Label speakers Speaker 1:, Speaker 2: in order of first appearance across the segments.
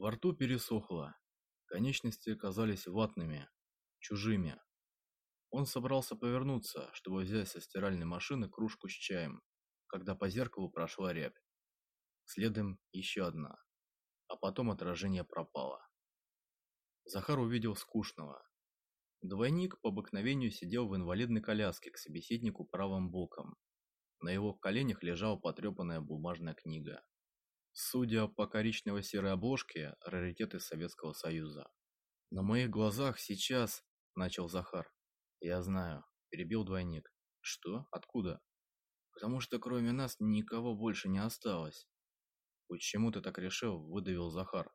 Speaker 1: Во рту пересохло. Конечности казались ватными, чужими. Он собрался повернуться, чтобы взять со стиральной машины кружку с чаем, когда по зеркалу прошла рябь. Следом еще одна. А потом отражение пропало. Захар увидел скучного. Двойник по обыкновению сидел в инвалидной коляске к собеседнику правым боком. На его коленях лежала потрепанная бумажная книга. Судя по коричнево-серой обложке, раритеты Советского Союза. На моих глазах сейчас, начал Захар. Я знаю, перебил двойник. Что? Откуда? Потому что кроме нас никого больше не осталось. Почему ты так решил? выдавил Захар.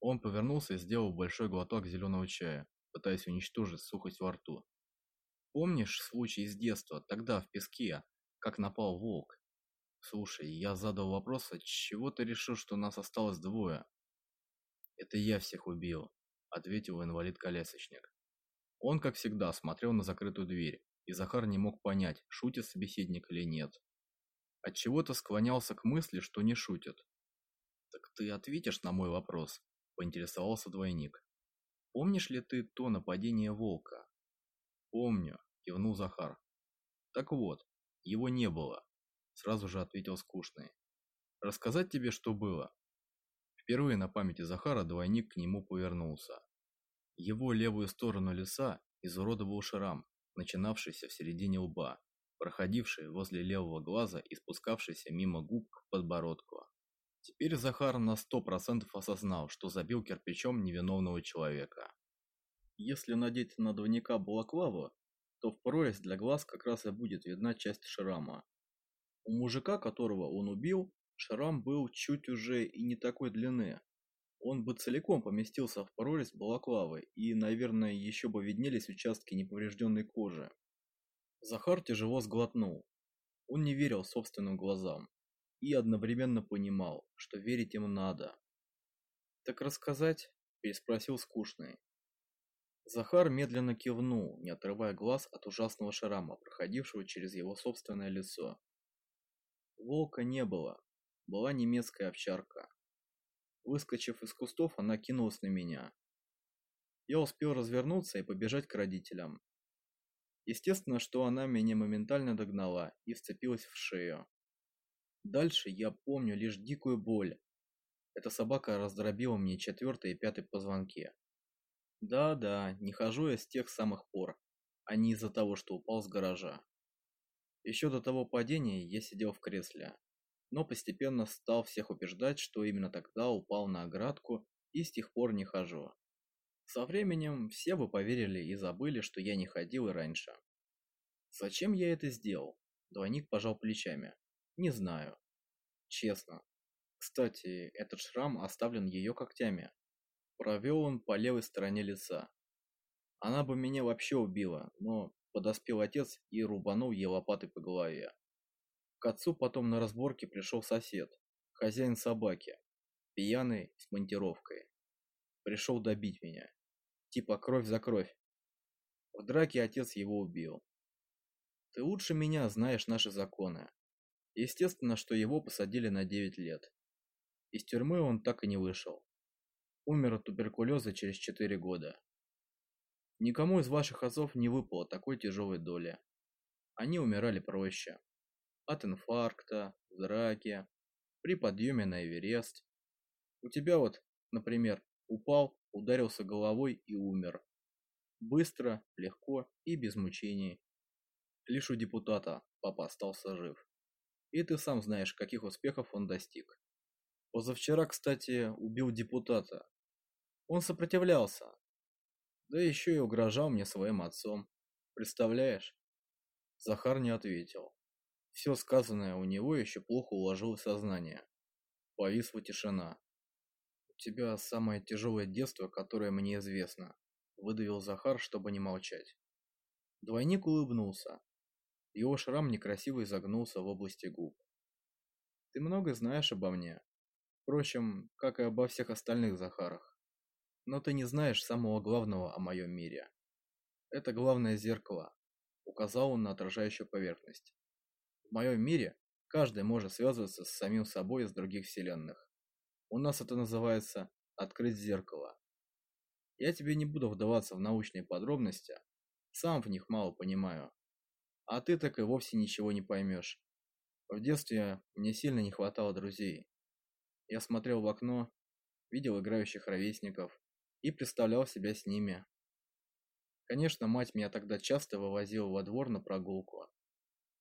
Speaker 1: Он повернулся и сделал большой глоток зеленого чая, пытаясь уничтожить сухость во рту. Помнишь случай из детства, тогда в песке, как напал волк? Слушай, я задал вопрос, от чего ты решил, что нас осталось двое? Это я всех убил, ответил инвалид-колясочник. Он, как всегда, смотрел на закрытую дверь, и Захар не мог понять, шутит собеседник или нет. От чего-то склонялся к мысли, что не шутит. Так ты ответишь на мой вопрос, поинтересовался двойник. Помнишь ли ты то нападение волка? Помню, кивнул Захар. Так вот, его не было сразу же ответил скучный. Рассказать тебе, что было? Впервые на памяти Захара двойник к нему повернулся. Его левую сторону лица изуродовал шрам, начинавшийся в середине лба, проходивший возле левого глаза и спускавшийся мимо губ к подбородку. Теперь Захар на сто процентов осознал, что забил кирпичом невиновного человека. Если надеть на двойника балаклаву, то в прорезь для глаз как раз и будет видна часть шрама, у мужика, которого он убил, шрам был чуть уже и не такой длины. Он бы целиком поместился в прорезь балаклавы, и, наверное, еще бы виднелись участки неповрежденной кожи. Захар тяжело сглотнул. Он не верил собственным глазам и одновременно понимал, что верить ему надо. «Так рассказать?» – переспросил скучный. Захар медленно кивнул, не отрывая глаз от ужасного шрама, проходившего через его собственное лицо. Волка не было. Была немецкая овчарка. Выскочив из кустов, она кинулась на меня. Я успел развернуться и побежать к родителям. Естественно, что она меня моментально догнала и вцепилась в шею. Дальше я помню лишь дикую боль. Эта собака раздробила мне четвертый и пятый позвонки. Да-да, не хожу я с тех самых пор, а не из-за того, что упал с гаража. Еще до того падения я сидел в кресле, но постепенно стал всех убеждать, что именно тогда упал на оградку и с тех пор не хожу. Со временем все бы поверили и забыли, что я не ходил и раньше. Зачем я это сделал? Двойник пожал плечами. Не знаю. Честно. Кстати, этот шрам оставлен ее когтями. Провел он по левой стороне лица. Она бы меня вообще убила, но Подоспел отец и рубанул ей лопатой по голове. К отцу потом на разборке пришел сосед, хозяин собаки, пьяный с монтировкой. Пришел добить меня. Типа кровь за кровь. В драке отец его убил. Ты лучше меня знаешь наши законы. Естественно, что его посадили на 9 лет. Из тюрьмы он так и не вышел. Умер от туберкулеза через 4 года. Никому из ваших отцов не выпало такой тяжелой доли. Они умирали проще. От инфаркта, в при подъеме на Эверест. У тебя вот, например, упал, ударился головой и умер. Быстро, легко и без мучений. Лишь у депутата папа остался жив. И ты сам знаешь, каких успехов он достиг. Позавчера, кстати, убил депутата. Он сопротивлялся, да еще и угрожал мне своим отцом. Представляешь? Захар не ответил. Все сказанное у него еще плохо уложилось в сознание. Повисла тишина. «У тебя самое тяжелое детство, которое мне известно», – выдавил Захар, чтобы не молчать. Двойник улыбнулся. Его шрам некрасиво изогнулся в области губ. «Ты много знаешь обо мне. Впрочем, как и обо всех остальных Захарах. Но ты не знаешь самого главного о моем мире. Это главное зеркало, указал он на отражающую поверхность. В моем мире каждый может связываться с самим собой из других вселенных. У нас это называется «открыть зеркало». Я тебе не буду вдаваться в научные подробности, сам в них мало понимаю. А ты так и вовсе ничего не поймешь. В детстве мне сильно не хватало друзей. Я смотрел в окно, видел играющих ровесников и представлял себя с ними. Конечно, мать меня тогда часто вывозила во двор на прогулку,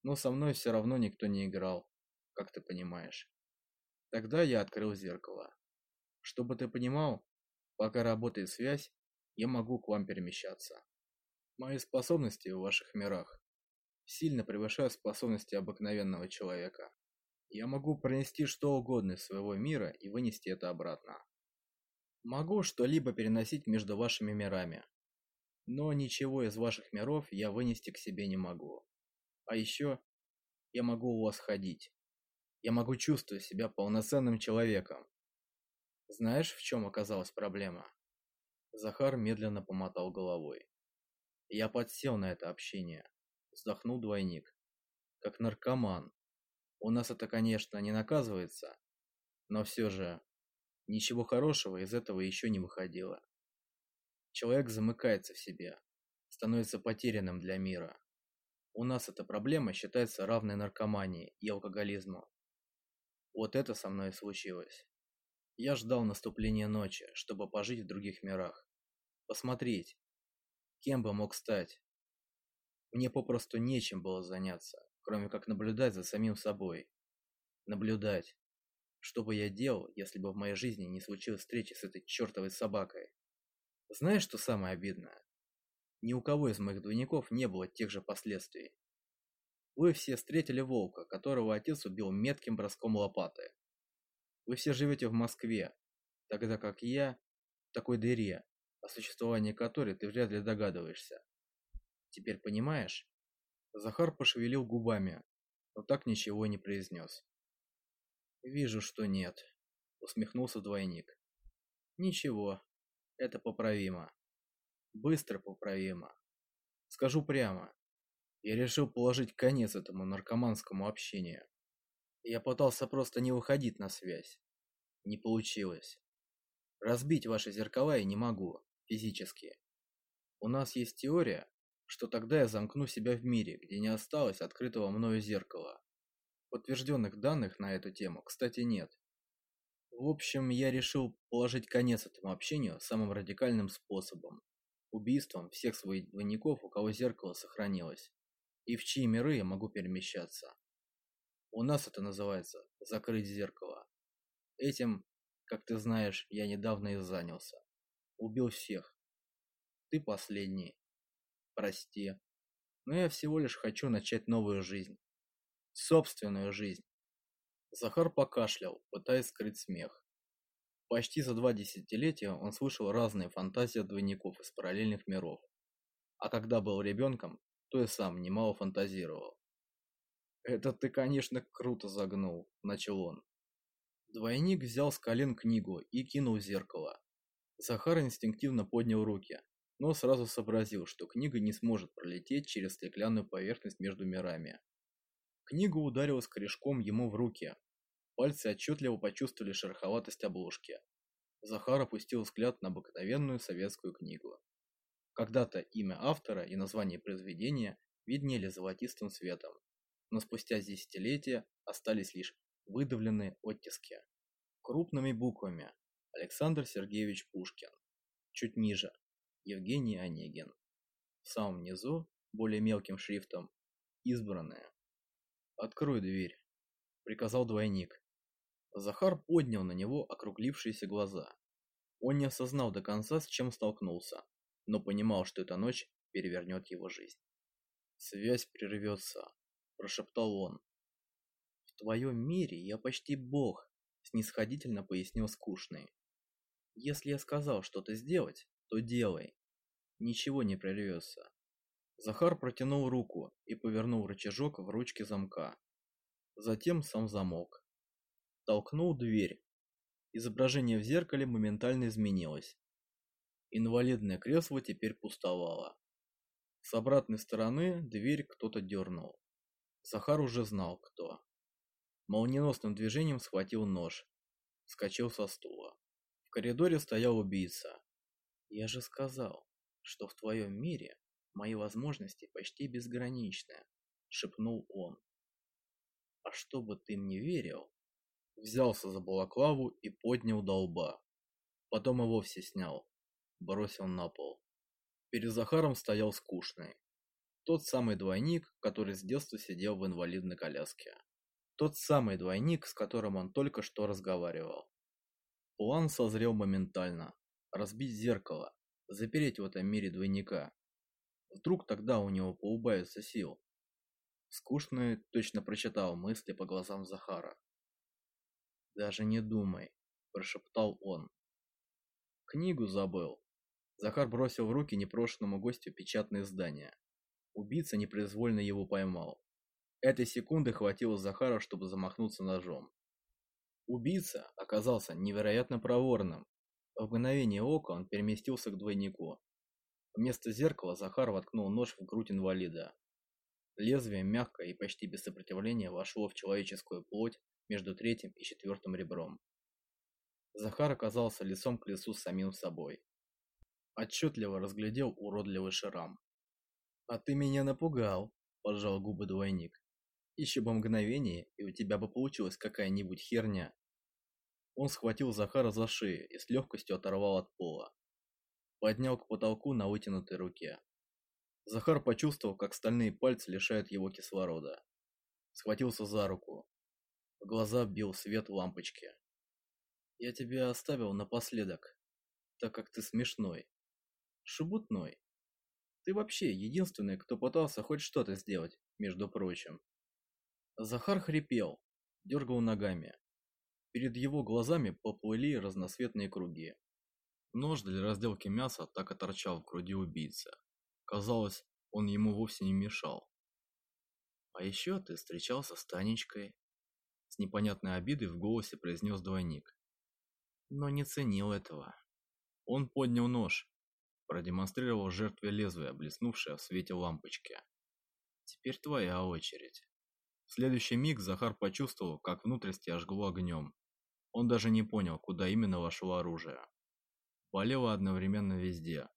Speaker 1: но со мной все равно никто не играл, как ты понимаешь. Тогда я открыл зеркало. Чтобы ты понимал, пока работает связь, я могу к вам перемещаться. Мои способности в ваших мирах сильно превышают способности обыкновенного человека. Я могу пронести что угодно из своего мира и вынести это обратно. Могу что-либо переносить между вашими мирами, но ничего из ваших миров я вынести к себе не могу. А еще я могу у вас ходить. Я могу чувствовать себя полноценным человеком. Знаешь, в чем оказалась проблема? Захар медленно помотал головой. Я подсел на это общение. Вздохнул двойник. Как наркоман. У нас это, конечно, не наказывается, но все же ничего хорошего из этого еще не выходило. Человек замыкается в себе, становится потерянным для мира. У нас эта проблема считается равной наркомании и алкоголизму. Вот это со мной случилось. Я ждал наступления ночи, чтобы пожить в других мирах. Посмотреть, кем бы мог стать. Мне попросту нечем было заняться, кроме как наблюдать за самим собой. Наблюдать. Что бы я делал, если бы в моей жизни не случилось встречи с этой чертовой собакой? Знаешь, что самое обидное? Ни у кого из моих двойников не было тех же последствий. Вы все встретили волка, которого отец убил метким броском лопаты. Вы все живете в Москве, тогда как я в такой дыре, о существовании которой ты вряд ли догадываешься. Теперь понимаешь? Захар пошевелил губами, но так ничего не произнес. «Вижу, что нет», — усмехнулся двойник. «Ничего, это поправимо. Быстро поправимо. Скажу прямо, я решил положить конец этому наркоманскому общению. Я пытался просто не выходить на связь. Не получилось. Разбить ваши зеркала я не могу, физически. У нас есть теория, что тогда я замкну себя в мире, где не осталось открытого мною зеркала. Подтвержденных данных на эту тему, кстати, нет. В общем, я решил положить конец этому общению самым радикальным способом. Убийством всех своих двойников, у кого зеркало сохранилось и в чьи миры я могу перемещаться. У нас это называется «закрыть зеркало». Этим, как ты знаешь, я недавно и занялся. Убил всех. Ты последний. Прости. Но я всего лишь хочу начать новую жизнь. Собственную жизнь. Захар покашлял, пытаясь скрыть смех. Почти за два десятилетия он слышал разные фантазии двойников из параллельных миров. А когда был ребенком, то и сам немало фантазировал. «Это ты, конечно, круто загнул», – начал он. Двойник взял с колен книгу и кинул в зеркало. Захар инстинктивно поднял руки, но сразу сообразил, что книга не сможет пролететь через стеклянную поверхность между мирами. Книга ударилась корешком ему в руки. Пальцы отчетливо почувствовали шероховатость обложки. Захар опустил взгляд на обыкновенную советскую книгу. Когда-то имя автора и название произведения виднели золотистым светом, но спустя десятилетия остались лишь выдавленные оттиски. Крупными буквами Александр Сергеевич Пушкин. Чуть ниже Евгений Онегин. В самом низу, более мелким шрифтом, избранное. «Открой дверь», — приказал двойник. Захар поднял на него округлившиеся глаза. Он не осознал до конца, с чем столкнулся, но понимал, что эта ночь перевернет его жизнь. «Связь прервется», – прошептал он. «В твоем мире я почти бог», – снисходительно пояснил скучный. «Если я сказал что-то сделать, то делай. Ничего не прервется». Захар протянул руку и повернул рычажок в ручке замка. Затем сам замок. Толкнул дверь. Изображение в зеркале моментально изменилось. Инвалидное кресло теперь пустовало. С обратной стороны дверь кто-то дернул. Захар уже знал, кто. Молниеносным движением схватил нож. вскочил со стула. В коридоре стоял убийца. «Я же сказал, что в твоем мире мои возможности почти безграничны», — шепнул он. «А чтобы ты мне верил...» Взялся за балаклаву и поднял до лба. Потом и вовсе снял, бросил на пол. Перед Захаром стоял скучный. Тот самый двойник, который с детства сидел в инвалидной коляске. Тот самый двойник, с которым он только что разговаривал. План созрел моментально. Разбить зеркало, запереть в этом мире двойника. Вдруг тогда у него поубавится сил. Скучный точно прочитал мысли по глазам Захара. «Даже не думай», – прошептал он. «Книгу забыл». Захар бросил в руки непрошенному гостю печатное издание. Убийца непроизвольно его поймал. Этой секунды хватило Захара, чтобы замахнуться ножом. Убийца оказался невероятно проворным. В мгновение ока он переместился к двойнику. Вместо зеркала Захар воткнул нож в грудь инвалида. Лезвие мягко и почти без сопротивления вошло в человеческую плоть между третьим и четвертым ребром. Захар оказался лицом к лицу с самим собой. Отчетливо разглядел уродливый шрам. «А ты меня напугал», – поджал губы двойник. «Еще бы мгновение, и у тебя бы получилась какая-нибудь херня». Он схватил Захара за шею и с легкостью оторвал от пола. Поднял к потолку на вытянутой руке. Захар почувствовал, как стальные пальцы лишают его кислорода. Схватился за руку. В глаза бил свет лампочки. «Я тебя оставил напоследок, так как ты смешной. Шебутной. Ты вообще единственный, кто пытался хоть что-то сделать, между прочим». Захар хрипел, дергал ногами. Перед его глазами поплыли разноцветные круги. Нож для разделки мяса так и торчал в груди убийцы. Казалось, он ему вовсе не мешал. «А еще ты встречался с Танечкой», — с непонятной обидой в голосе произнес двойник. Но не ценил этого. Он поднял нож, продемонстрировал жертве лезвие, блеснувшее в свете лампочки. «Теперь твоя очередь». В следующий миг Захар почувствовал, как внутренности ожгло огнем. Он даже не понял, куда именно вошло оружие. Болело одновременно везде.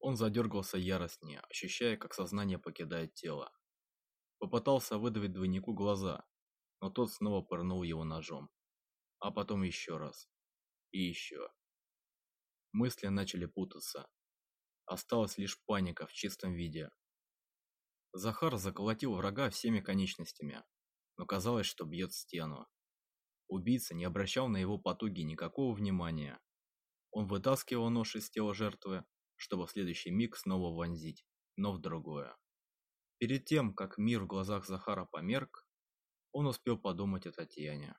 Speaker 1: Он задергался яростнее, ощущая, как сознание покидает тело. Попытался выдавить двойнику глаза, но тот снова пырнул его ножом. А потом еще раз. И еще. Мысли начали путаться. Осталась лишь паника в чистом виде. Захар заколотил врага всеми конечностями, но казалось, что бьет стену. Убийца не обращал на его потуги никакого внимания. Он вытаскивал нож из тела жертвы, чтобы в следующий миг снова вонзить, но в другое. Перед тем, как мир в глазах Захара померк, он успел подумать о Татьяне.